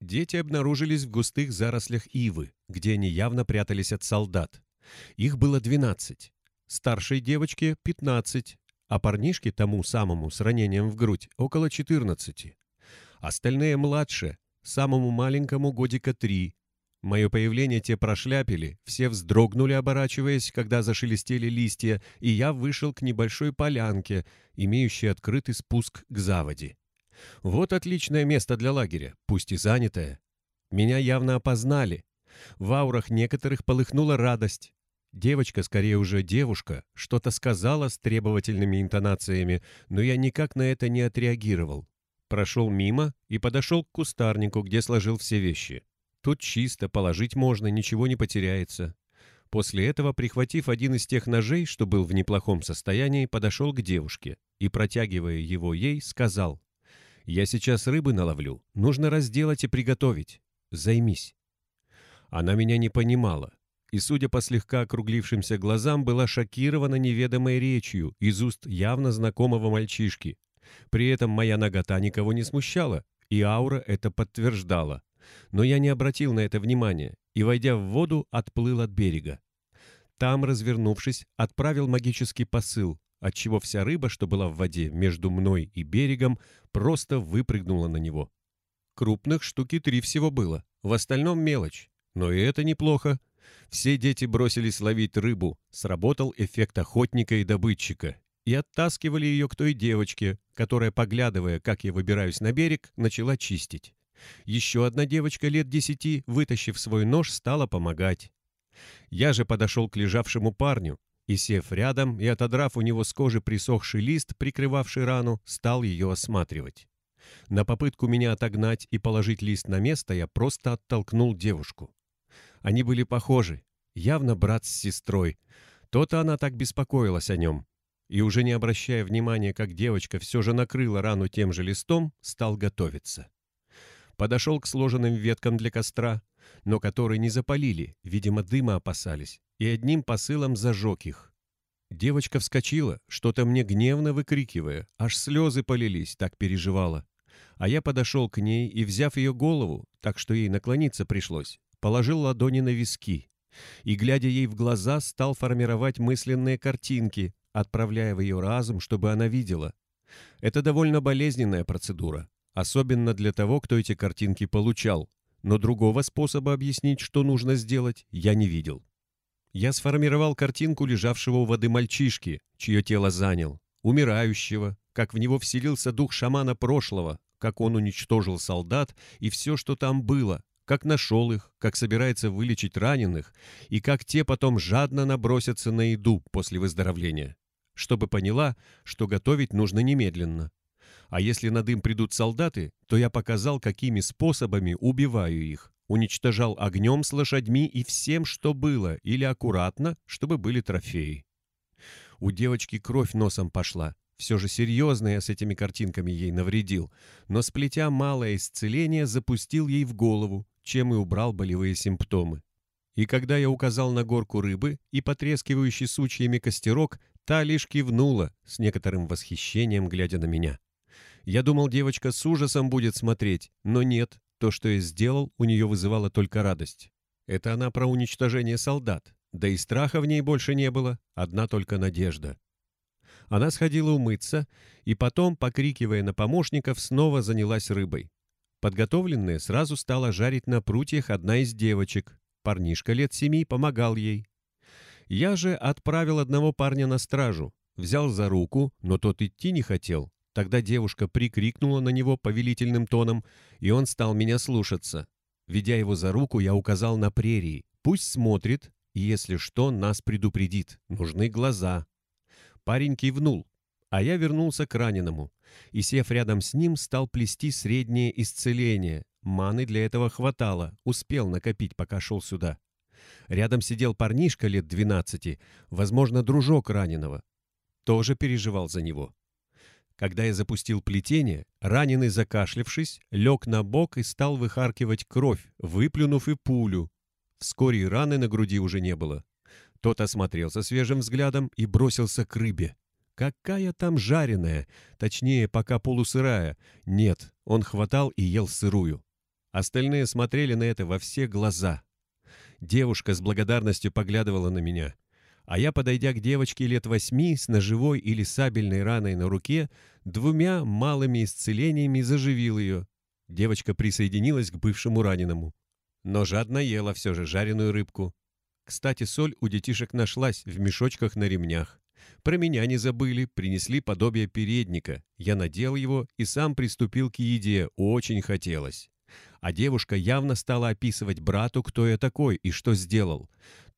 Дети обнаружились в густых зарослях ивы, где они явно прятались от солдат. Их было 12. Старшей девочке 15, а парнишке тому самому с ранением в грудь около 14. Остальные младше, самому маленькому годика 3. Мое появление те прошляпили, все вздрогнули, оборачиваясь, когда зашелестели листья, и я вышел к небольшой полянке, имеющей открытый спуск к заводе. Вот отличное место для лагеря, пусть и занятое. Меня явно опознали. В аурах некоторых полыхнула радость. Девочка, скорее уже девушка, что-то сказала с требовательными интонациями, но я никак на это не отреагировал. Прошел мимо и подошел к кустарнику, где сложил все вещи. Тут чисто, положить можно, ничего не потеряется. После этого, прихватив один из тех ножей, что был в неплохом состоянии, подошел к девушке и, протягивая его ей, сказал, «Я сейчас рыбы наловлю, нужно разделать и приготовить. Займись». Она меня не понимала, и, судя по слегка округлившимся глазам, была шокирована неведомой речью из уст явно знакомого мальчишки. При этом моя нагота никого не смущала, и аура это подтверждала. Но я не обратил на это внимания и, войдя в воду, отплыл от берега. Там, развернувшись, отправил магический посыл, отчего вся рыба, что была в воде между мной и берегом, просто выпрыгнула на него. Крупных штуки три всего было, в остальном мелочь. Но и это неплохо. Все дети бросились ловить рыбу, сработал эффект охотника и добытчика, и оттаскивали ее к той девочке, которая, поглядывая, как я выбираюсь на берег, начала чистить. Еще одна девочка лет десяти, вытащив свой нож, стала помогать. Я же подошел к лежавшему парню и, сев рядом и отодрав у него с кожи присохший лист, прикрывавший рану, стал ее осматривать. На попытку меня отогнать и положить лист на место я просто оттолкнул девушку. Они были похожи, явно брат с сестрой. То-то она так беспокоилась о нем. И уже не обращая внимания, как девочка все же накрыла рану тем же листом, стал готовиться. Подошел к сложенным веткам для костра, но которые не запалили, видимо, дыма опасались, и одним посылом зажег их. Девочка вскочила, что-то мне гневно выкрикивая, аж слезы полились, так переживала. А я подошел к ней и, взяв ее голову, так что ей наклониться пришлось, положил ладони на виски и, глядя ей в глаза, стал формировать мысленные картинки, отправляя в ее разум, чтобы она видела. Это довольно болезненная процедура, особенно для того, кто эти картинки получал, но другого способа объяснить, что нужно сделать, я не видел. Я сформировал картинку лежавшего у воды мальчишки, чье тело занял, умирающего, как в него вселился дух шамана прошлого, как он уничтожил солдат и все, что там было, как нашел их, как собирается вылечить раненых, и как те потом жадно набросятся на еду после выздоровления, чтобы поняла, что готовить нужно немедленно. А если на дым придут солдаты, то я показал, какими способами убиваю их, уничтожал огнем с лошадьми и всем, что было, или аккуратно, чтобы были трофеи. У девочки кровь носом пошла, все же серьезно я с этими картинками ей навредил, но, сплетя малое исцеление, запустил ей в голову, чем и убрал болевые симптомы. И когда я указал на горку рыбы и потрескивающий сучьями костерок, та лишь кивнула, с некоторым восхищением глядя на меня. Я думал, девочка с ужасом будет смотреть, но нет, то, что я сделал, у нее вызывало только радость. Это она про уничтожение солдат, да и страха в ней больше не было, одна только надежда. Она сходила умыться и потом, покрикивая на помощников, снова занялась рыбой. Подготовленная сразу стала жарить на прутьях одна из девочек. Парнишка лет семи помогал ей. Я же отправил одного парня на стражу, взял за руку, но тот идти не хотел. Тогда девушка прикрикнула на него повелительным тоном, и он стал меня слушаться. Ведя его за руку, я указал на прерии. Пусть смотрит, и если что, нас предупредит. Нужны глаза. Парень кивнул, а я вернулся к раненому и, сев рядом с ним, стал плести среднее исцеление. Маны для этого хватало, успел накопить, пока шел сюда. Рядом сидел парнишка лет двенадцати, возможно, дружок раненого. Тоже переживал за него. Когда я запустил плетение, раненый, закашлявшись, лег на бок и стал выхаркивать кровь, выплюнув и пулю. Вскоре и раны на груди уже не было. Тот осмотрелся свежим взглядом и бросился к рыбе. Какая там жареная, точнее, пока полусырая. Нет, он хватал и ел сырую. Остальные смотрели на это во все глаза. Девушка с благодарностью поглядывала на меня, а я, подойдя к девочке лет восьми с ножевой или сабельной раной на руке, двумя малыми исцелениями заживил ее. Девочка присоединилась к бывшему раненому. Но жадно ела все же жареную рыбку. Кстати, соль у детишек нашлась в мешочках на ремнях. Про меня не забыли, принесли подобие передника. Я надел его и сам приступил к еде, очень хотелось. А девушка явно стала описывать брату, кто я такой и что сделал.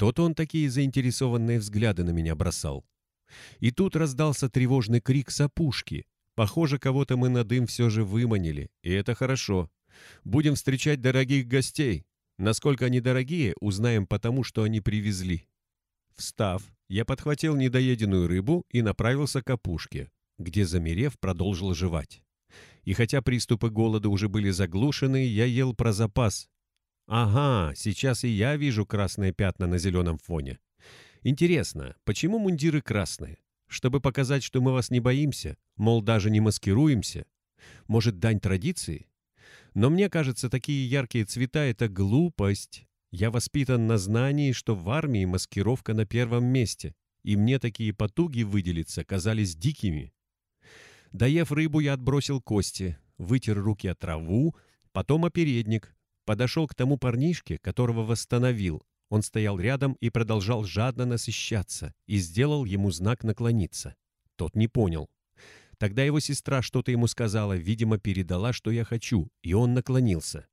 Тот он такие заинтересованные взгляды на меня бросал. И тут раздался тревожный крик с опушки. Похоже, кого-то мы на дым все же выманили, и это хорошо. Будем встречать дорогих гостей. Насколько они дорогие, узнаем потому, что они привезли. Встав, я подхватил недоеденную рыбу и направился к опушке, где, замерев, продолжил жевать. И хотя приступы голода уже были заглушены, я ел про запас. Ага, сейчас и я вижу красные пятна на зеленом фоне. Интересно, почему мундиры красные? Чтобы показать, что мы вас не боимся, мол, даже не маскируемся? Может, дань традиции? Но мне кажется, такие яркие цвета — это глупость. Я воспитан на знании, что в армии маскировка на первом месте, и мне такие потуги выделиться казались дикими. Доев рыбу, я отбросил кости, вытер руки от траву, потом опередник, подошел к тому парнишке, которого восстановил. Он стоял рядом и продолжал жадно насыщаться, и сделал ему знак наклониться. Тот не понял. Тогда его сестра что-то ему сказала, видимо, передала, что я хочу, и он наклонился.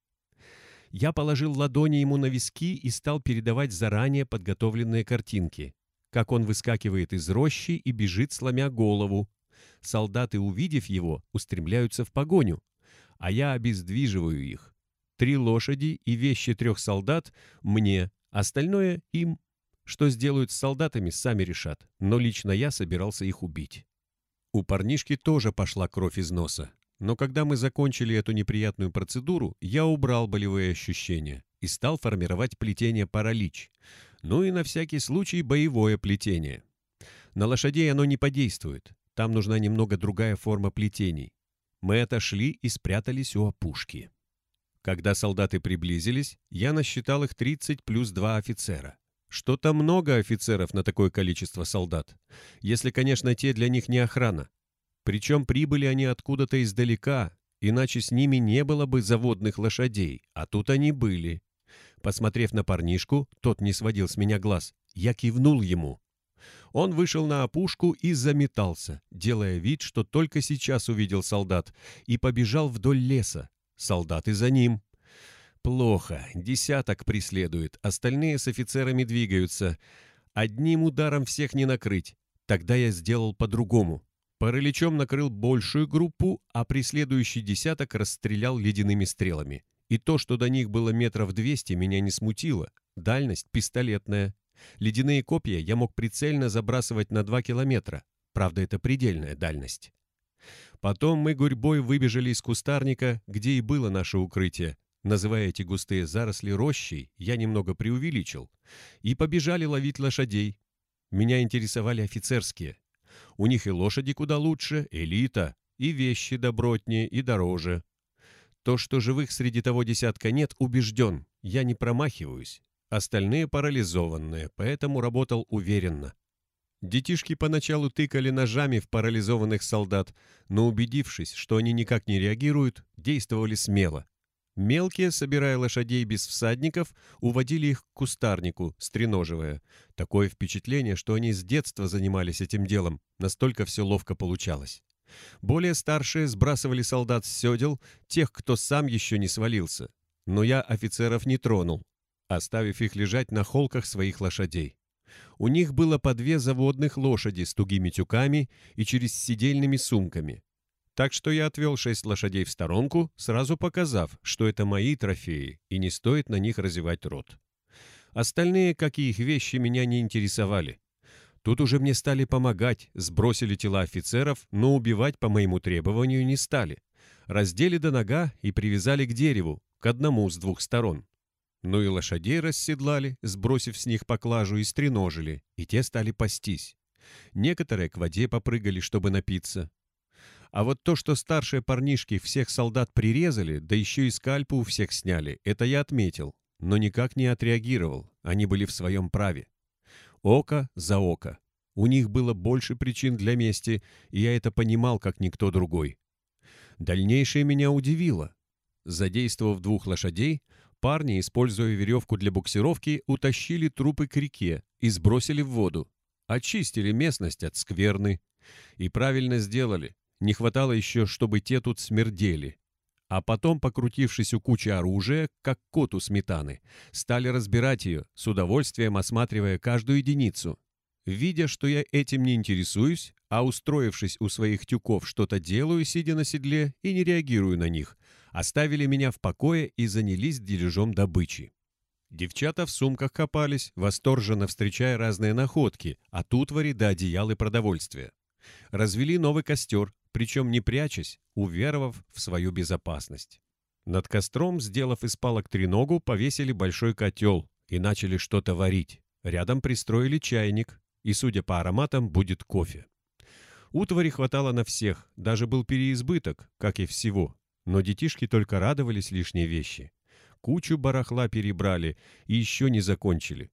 Я положил ладони ему на виски и стал передавать заранее подготовленные картинки. Как он выскакивает из рощи и бежит, сломя голову, Солдаты, увидев его, устремляются в погоню, а я обездвиживаю их. Три лошади и вещи трех солдат мне, остальное им. Что сделают с солдатами, сами решат, но лично я собирался их убить. У парнишки тоже пошла кровь из носа. Но когда мы закончили эту неприятную процедуру, я убрал болевые ощущения и стал формировать плетение паралич. Ну и на всякий случай боевое плетение. На лошадей оно не подействует. Там нужна немного другая форма плетений. Мы отошли и спрятались у опушки. Когда солдаты приблизились, я насчитал их 30 плюс 2 офицера. Что-то много офицеров на такое количество солдат. Если, конечно, те для них не охрана. Причем прибыли они откуда-то издалека, иначе с ними не было бы заводных лошадей, а тут они были. Посмотрев на парнишку, тот не сводил с меня глаз. Я кивнул ему. Он вышел на опушку и заметался, делая вид, что только сейчас увидел солдат, и побежал вдоль леса. Солдаты за ним. Плохо, десяток преследует, остальные с офицерами двигаются. Одним ударом всех не накрыть. Тогда я сделал по-другому. Параличом накрыл большую группу, а преследующий десяток расстрелял ледяными стрелами. И то, что до них было метров двести, меня не смутило. Дальность пистолетная, Ледяные копья я мог прицельно забрасывать на 2 километра. Правда, это предельная дальность. Потом мы гурьбой выбежали из кустарника, где и было наше укрытие. Называя эти густые заросли рощей, я немного преувеличил. И побежали ловить лошадей. Меня интересовали офицерские. У них и лошади куда лучше, элита, и вещи добротнее и дороже. То, что живых среди того десятка нет, убежден. Я не промахиваюсь. Остальные парализованные, поэтому работал уверенно. Детишки поначалу тыкали ножами в парализованных солдат, но убедившись, что они никак не реагируют, действовали смело. Мелкие, собирая лошадей без всадников, уводили их к кустарнику, стреноживая. Такое впечатление, что они с детства занимались этим делом, настолько все ловко получалось. Более старшие сбрасывали солдат с седел, тех, кто сам еще не свалился. Но я офицеров не тронул, оставив их лежать на холках своих лошадей. У них было по две заводных лошади с тугими тюками и через сидельными сумками. Так что я отвел шесть лошадей в сторонку, сразу показав, что это мои трофеи, и не стоит на них разевать рот. Остальные, как и их вещи, меня не интересовали. Тут уже мне стали помогать, сбросили тела офицеров, но убивать по моему требованию не стали. Раздели до нога и привязали к дереву, к одному с двух сторон. Ну и лошадей расседлали, сбросив с них поклажу, и стреножили, и те стали пастись. Некоторые к воде попрыгали, чтобы напиться. А вот то, что старшие парнишки всех солдат прирезали, да еще и скальпы у всех сняли, это я отметил, но никак не отреагировал, они были в своем праве. Око за око. У них было больше причин для мести, и я это понимал, как никто другой. Дальнейшее меня удивило. Задействовав двух лошадей, парни, используя веревку для буксировки, утащили трупы к реке и сбросили в воду. Очистили местность от скверны. И правильно сделали. Не хватало еще, чтобы те тут смердели. А потом, покрутившись у кучи оружия, как кот у сметаны, стали разбирать ее, с удовольствием осматривая каждую единицу. Видя, что я этим не интересуюсь, а устроившись у своих тюков что-то делаю, сидя на седле, и не реагирую на них, оставили меня в покое и занялись дележом добычи. Девчата в сумках копались, восторженно встречая разные находки, от утвари до одеял и продовольствия. Развели новый костер, причем не прячась, уверовав в свою безопасность. Над костром, сделав из палок треногу, повесили большой котел и начали что-то варить. Рядом пристроили чайник, и, судя по ароматам, будет кофе. Утвари хватало на всех, даже был переизбыток, как и всего. Но детишки только радовались лишней вещи. Кучу барахла перебрали и еще не закончили.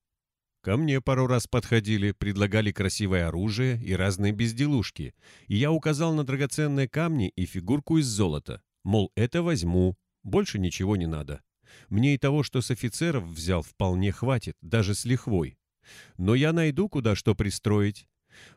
Ко мне пару раз подходили, предлагали красивое оружие и разные безделушки, и я указал на драгоценные камни и фигурку из золота. Мол, это возьму, больше ничего не надо. Мне и того, что с офицеров взял, вполне хватит, даже с лихвой. Но я найду, куда что пристроить.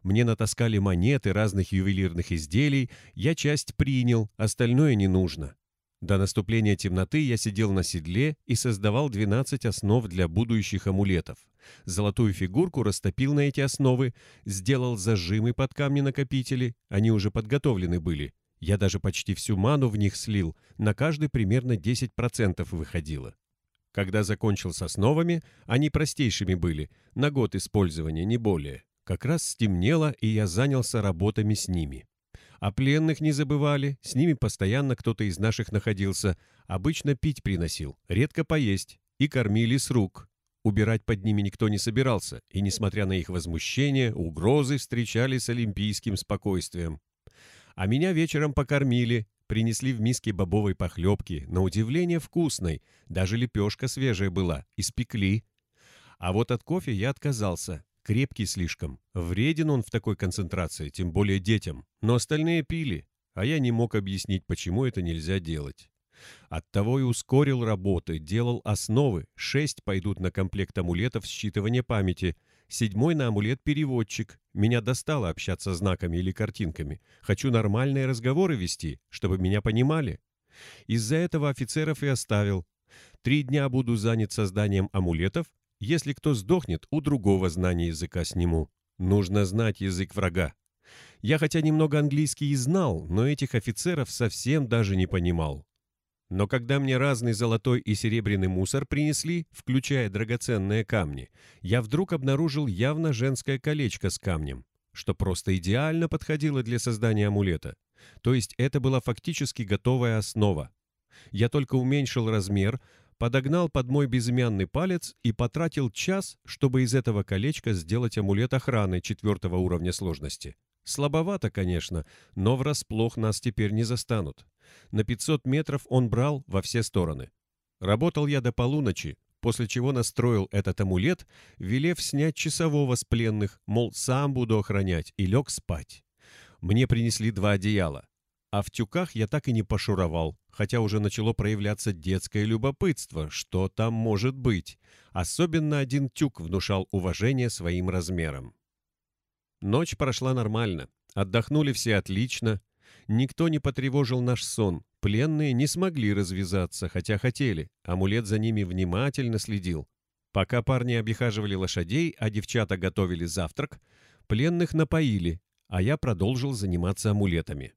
Мне натаскали монеты разных ювелирных изделий, я часть принял, остальное не нужно. До наступления темноты я сидел на седле и создавал 12 основ для будущих амулетов. Золотую фигурку растопил на эти основы, сделал зажимы под камни-накопители, они уже подготовлены были. Я даже почти всю ману в них слил, на каждый примерно 10% выходило. Когда закончил с основами, они простейшими были, на год использования, не более. Как раз стемнело, и я занялся работами с ними. О пленных не забывали, с ними постоянно кто-то из наших находился. Обычно пить приносил, редко поесть. И кормили с рук. Убирать под ними никто не собирался, и, несмотря на их возмущение, угрозы встречали с олимпийским спокойствием. А меня вечером покормили, принесли в миске бобовой похлебки, на удивление вкусной, даже лепешка свежая была, испекли. А вот от кофе я отказался, Крепкий слишком. Вреден он в такой концентрации, тем более детям. Но остальные пили, а я не мог объяснить, почему это нельзя делать. Оттого и ускорил работы, делал основы. Шесть пойдут на комплект амулетов считывания памяти. Седьмой на амулет-переводчик. Меня достало общаться знаками или картинками. Хочу нормальные разговоры вести, чтобы меня понимали. Из-за этого офицеров и оставил. Три дня буду занят созданием амулетов, если кто сдохнет, у другого знания языка сниму. Нужно знать язык врага. Я хотя немного английский и знал, но этих офицеров совсем даже не понимал. Но когда мне разный золотой и серебряный мусор принесли, включая драгоценные камни, я вдруг обнаружил явно женское колечко с камнем, что просто идеально подходило для создания амулета. То есть это была фактически готовая основа. Я только уменьшил размер, подогнал под мой безымянный палец и потратил час, чтобы из этого колечка сделать амулет охраны четвертого уровня сложности. Слабовато, конечно, но врасплох нас теперь не застанут. На 500 метров он брал во все стороны. Работал я до полуночи, после чего настроил этот амулет, велев снять часового с пленных, мол, сам буду охранять, и лег спать. Мне принесли два одеяла. А в тюках я так и не пошуровал, хотя уже начало проявляться детское любопытство, что там может быть. Особенно один тюк внушал уважение своим размерам. Ночь прошла нормально. Отдохнули все отлично. Никто не потревожил наш сон. Пленные не смогли развязаться, хотя хотели. Амулет за ними внимательно следил. Пока парни обихаживали лошадей, а девчата готовили завтрак, пленных напоили, а я продолжил заниматься амулетами.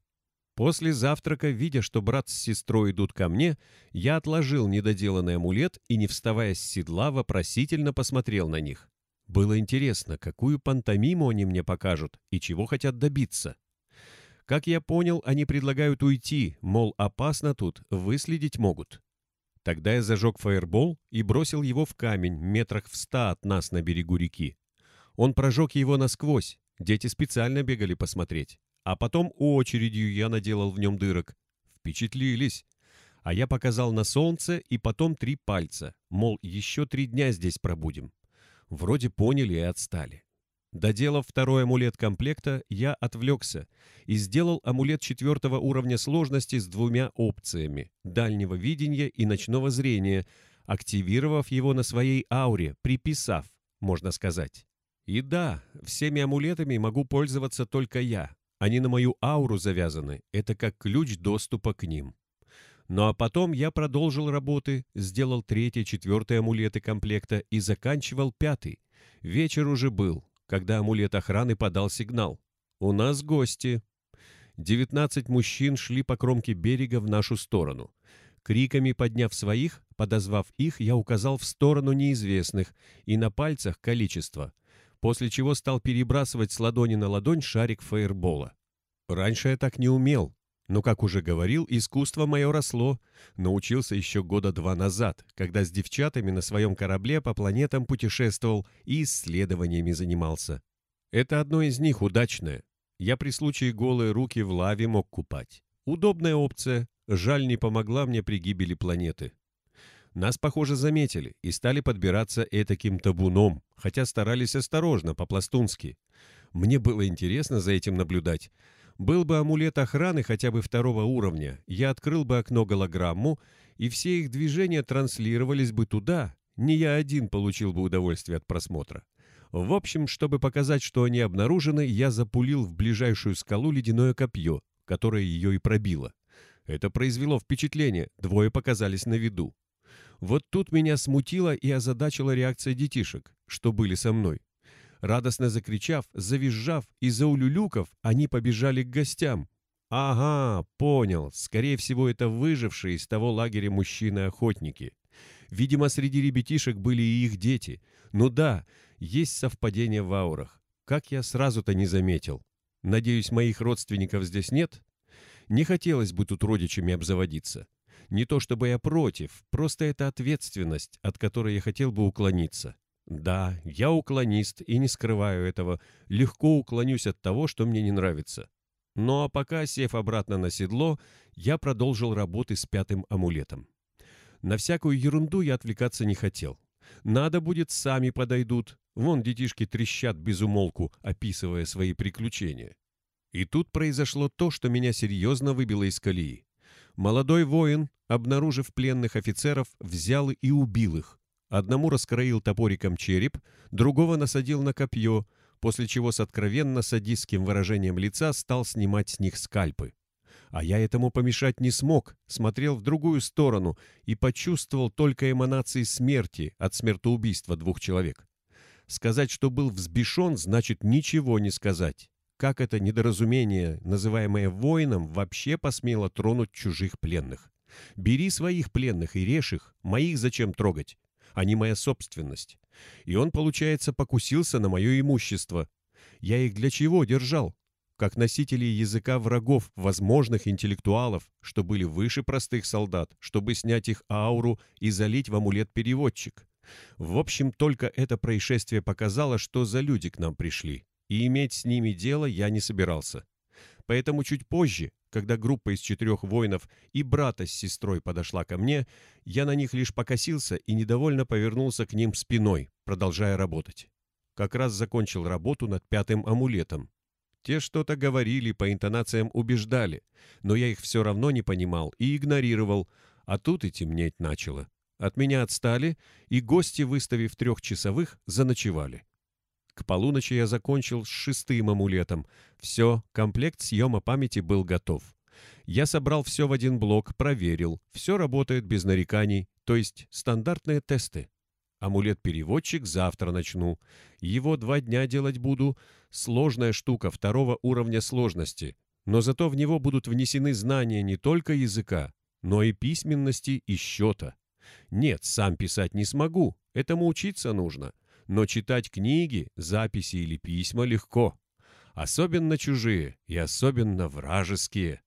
После завтрака, видя, что брат с сестрой идут ко мне, я отложил недоделанный амулет и, не вставая с седла, вопросительно посмотрел на них. Было интересно, какую пантомиму они мне покажут и чего хотят добиться. Как я понял, они предлагают уйти, мол, опасно тут, выследить могут. Тогда я зажег фаербол и бросил его в камень метрах в ста от нас на берегу реки. Он прожег его насквозь, дети специально бегали посмотреть а потом очередью я наделал в нем дырок. Впечатлились. А я показал на солнце и потом три пальца, мол, еще три дня здесь пробудем. Вроде поняли и отстали. Доделав второй амулет комплекта, я отвлекся и сделал амулет четвертого уровня сложности с двумя опциями – дальнего видения и ночного зрения, активировав его на своей ауре, приписав, можно сказать. И да, всеми амулетами могу пользоваться только я. Они на мою ауру завязаны, это как ключ доступа к ним. Ну а потом я продолжил работы, сделал третий, четвертый амулеты комплекта и заканчивал пятый. Вечер уже был, когда амулет охраны подал сигнал. «У нас гости». Девятнадцать мужчин шли по кромке берега в нашу сторону. Криками подняв своих, подозвав их, я указал в сторону неизвестных и на пальцах количество, после чего стал перебрасывать с ладони на ладонь шарик фаербола. Раньше я так не умел, но, как уже говорил, искусство мое росло. Научился еще года два назад, когда с девчатами на своем корабле по планетам путешествовал и исследованиями занимался. Это одно из них удачное. Я при случае голые руки в лаве мог купать. Удобная опция, жаль, не помогла мне при гибели планеты. Нас, похоже, заметили и стали подбираться этаким табуном, хотя старались осторожно, по-пластунски. Мне было интересно за этим наблюдать, был бы амулет охраны хотя бы второго уровня, я открыл бы окно голограмму, и все их движения транслировались бы туда, не я один получил бы удовольствие от просмотра. В общем, чтобы показать, что они обнаружены, я запулил в ближайшую скалу ледяное копье, которое ее и пробило. Это произвело впечатление, двое показались на виду. Вот тут меня смутила и озадачила реакция детишек, что были со мной. Радостно закричав, завизжав и заулюлюков, они побежали к гостям. Ага, понял. Скорее всего, это выжившие из того лагеря мужчины-охотники. Видимо, среди ребятишек были и их дети. Ну да, есть совпадение в аурах. Как я сразу-то не заметил. Надеюсь, моих родственников здесь нет? Не хотелось бы тут родичами обзаводиться. Не то чтобы я против, просто это ответственность, от которой я хотел бы уклониться. Да, я уклонист и не скрываю этого, легко уклонюсь от того, что мне не нравится. Ну а пока, сев обратно на седло, я продолжил работы с пятым амулетом. На всякую ерунду я отвлекаться не хотел. Надо будет, сами подойдут. Вон детишки трещат без умолку, описывая свои приключения. И тут произошло то, что меня серьезно выбило из колеи. Молодой воин, обнаружив пленных офицеров, взял и убил их, Одному раскроил топориком череп, другого насадил на копье, после чего с откровенно садистским выражением лица стал снимать с них скальпы. А я этому помешать не смог, смотрел в другую сторону и почувствовал только эманации смерти от смертоубийства двух человек. Сказать, что был взбешен, значит ничего не сказать. Как это недоразумение, называемое воином, вообще посмело тронуть чужих пленных? Бери своих пленных и режь их, моих зачем трогать? Они моя собственность. И он, получается, покусился на мое имущество. Я их для чего держал? Как носители языка врагов, возможных интеллектуалов, что были выше простых солдат, чтобы снять их ауру и залить в амулет-переводчик. В общем, только это происшествие показало, что за люди к нам пришли, и иметь с ними дело я не собирался. Поэтому чуть позже, когда группа из четырех воинов и брата с сестрой подошла ко мне, я на них лишь покосился и недовольно повернулся к ним спиной, продолжая работать. Как раз закончил работу над пятым амулетом. Те что-то говорили, по интонациям убеждали, но я их все равно не понимал и игнорировал, а тут и темнеть начало. От меня отстали, и гости, выставив трехчасовых, заночевали. К полуночи я закончил с шестым амулетом. Все, комплект съема памяти был готов. Я собрал все в один блок, проверил. Все работает без нареканий, то есть стандартные тесты. Амулет-переводчик завтра начну. Его два дня делать буду. Сложная штука второго уровня сложности. Но зато в него будут внесены знания не только языка, но и письменности и счета. Нет, сам писать не смогу. Этому учиться нужно. Но читать книги, записи или письма легко. Особенно чужие и особенно вражеские.